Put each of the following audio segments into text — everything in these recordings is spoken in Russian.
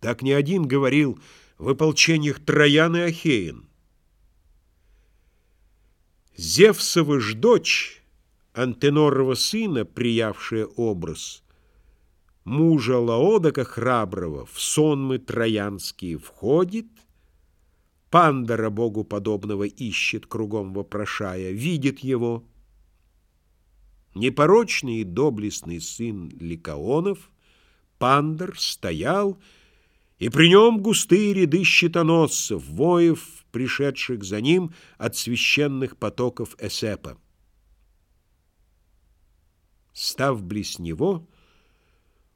Так не один говорил в ополчениях Троян и Ахеин. Зевсова ж дочь, Антенорова сына, приявшая образ, Мужа Лаодока храброго в сонмы троянские входит, Пандора богу подобного ищет, кругом вопрошая, видит его. Непорочный и доблестный сын Ликаонов, Пандор, стоял, и при нем густые ряды щитоносцев, воев, пришедших за ним от священных потоков Эсепа. Став близ него,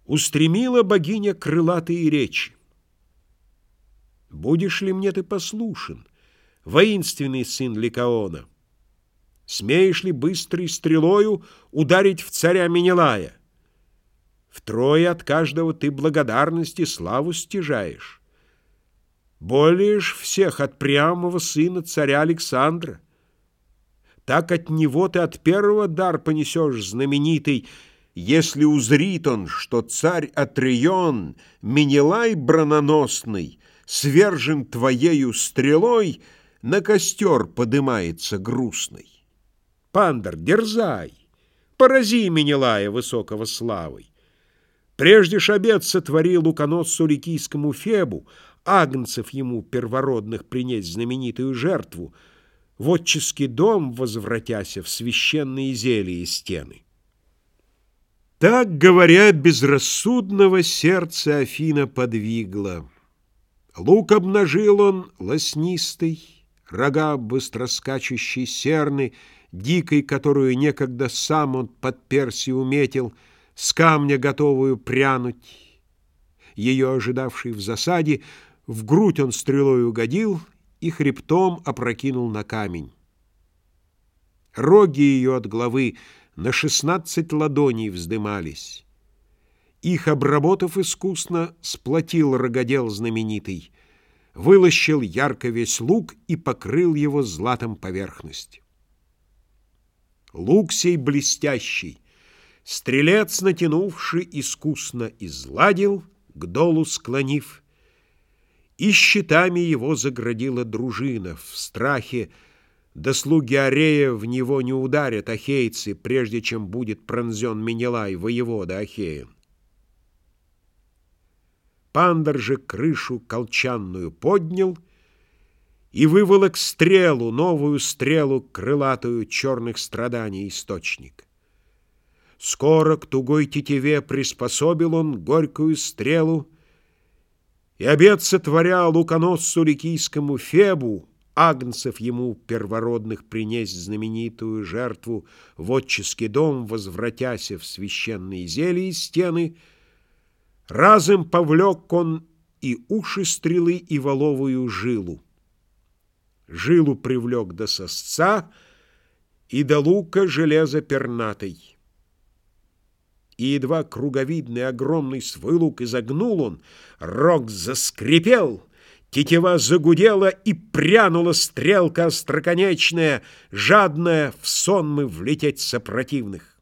устремила богиня крылатые речи. «Будешь ли мне ты послушен, воинственный сын Ликаона? Смеешь ли быстрой стрелою ударить в царя Менелая?» Втрое от каждого ты благодарности славу стяжаешь. Более ж всех от прямого сына царя Александра. Так от него ты от первого дар понесешь знаменитый, если узрит он, что царь Атрион, Менелай брононосный, свержен твоею стрелой, на костер подымается грустный. Пандор, дерзай, порази Менелая высокого славой. Прежде ж обед сотворил луконосцу ликийскому Фебу, агнцев ему первородных принять знаменитую жертву, в отческий дом возвратяся в священные зелья стены. Так, говоря, безрассудного сердца Афина подвигла. Лук обнажил он лоснистый, рога быстроскачущей серны, дикой, которую некогда сам он под Перси уметил — с камня готовую прянуть. Ее ожидавший в засаде, в грудь он стрелой угодил и хребтом опрокинул на камень. Роги ее от головы на шестнадцать ладоней вздымались. Их, обработав искусно, сплотил рогодел знаменитый, вылощил ярко весь лук и покрыл его златом поверхность. Лук сей блестящий, Стрелец, натянувший, искусно изладил, К долу склонив, И щитами его заградила дружина В страхе, да слуги Арея в него не ударят ахейцы, Прежде чем будет пронзен Менелай, воевода Ахеин. Пандор же крышу колчанную поднял И выволок стрелу, новую стрелу, Крылатую черных страданий источник. Скоро к тугой тетиве приспособил он горькую стрелу, И обед сотворя луконосцу ликийскому Фебу, Агнцев ему первородных принесть знаменитую жертву В отческий дом, возвратяся в священные зелья и стены, Разом повлек он и уши стрелы, и воловую жилу. Жилу привлек до сосца и до лука железо пернатой. И едва круговидный огромный лук изогнул он, рог заскрипел, тетива загудела и прянула стрелка остроконечная, жадная в сонмы влететь сопротивных.